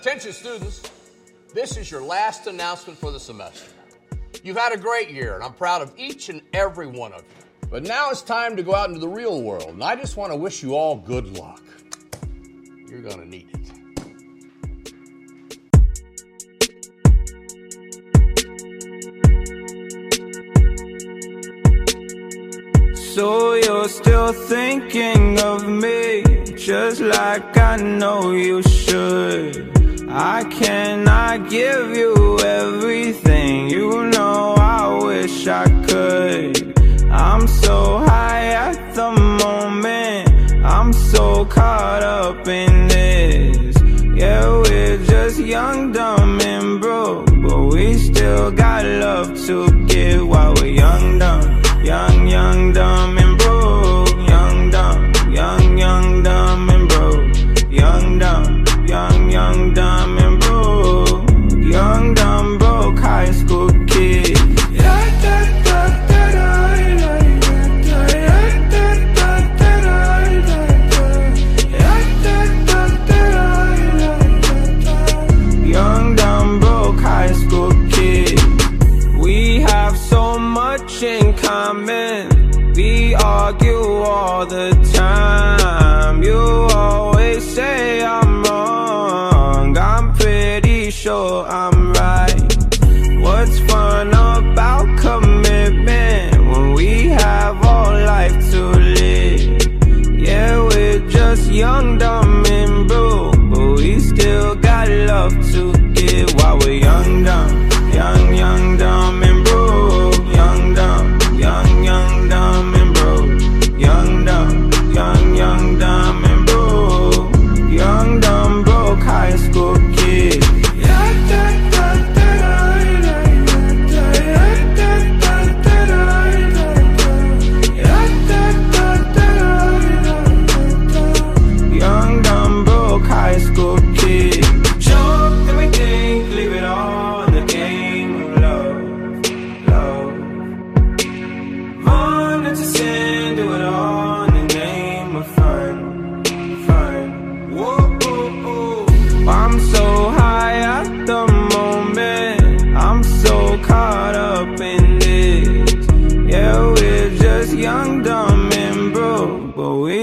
Attention students, this is your last announcement for the semester. You've had a great year, and I'm proud of each and every one of you. But now it's time to go out into the real world, and I just want to wish you all good luck. You're going to need it. So you're still thinking of me Just like I know you should I cannot give you everything. You know I wish I could. I'm so high at the moment. I'm so caught up in this. Yeah, we're just young, dumb, and broke But we still got love to give while in common We argue all the time. You always say I'm wrong. I'm pretty sure I'm right. What's fun about commitment When we have all life to live? Yeah, we're just young, dumb, and broke But we still got love to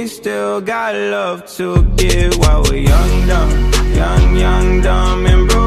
still got love to give while we're young, dumb, young, young, dumb, and broke.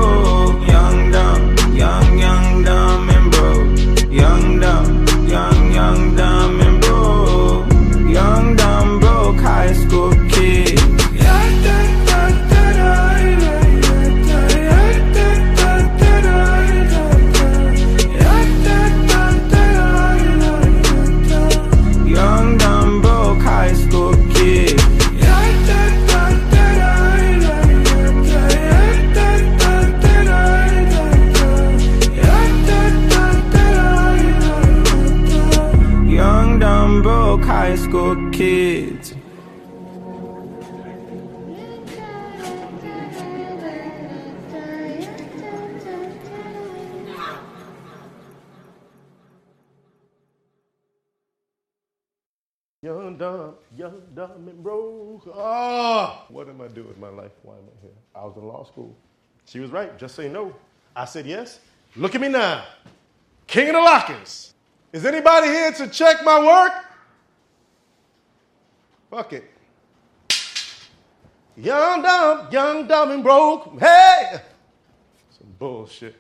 High school kids. Young, dumb, young, dumb, and broke. Oh, what am I doing with my life? Why am I here? I was in law school. She was right. Just say no. I said yes. Look at me now. King of the lockers. Is anybody here to check my work? Fuck it. Young, dumb, young, dumb, and broke. Hey! Some bullshit.